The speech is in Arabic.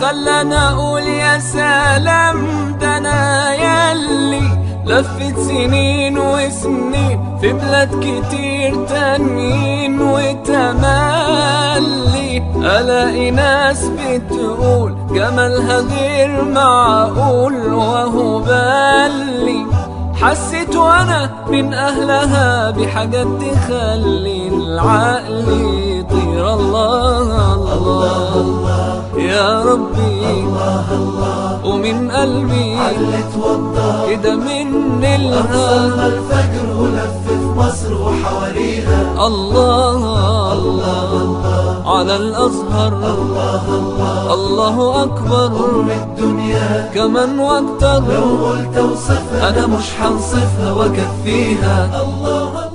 خلانا أقول يا سلام. ده أنا ياللي لفت سنين وسنين في بلاد كتير تانيين. وتملي ألاقي ناس بتقول جمالها غير معقول. وهو بالي حسيت وأنا من أهلها بحاجات تخلي العقل ربي. ومن قلبي علت وضح كده من الها الفجر ولف في مصر وحواليها الله الله على الأزهر. الله أكبر. أم الدنيا. كمان وأكتر لو قلت أوصفها أنا مش هنصفها واكفيها الله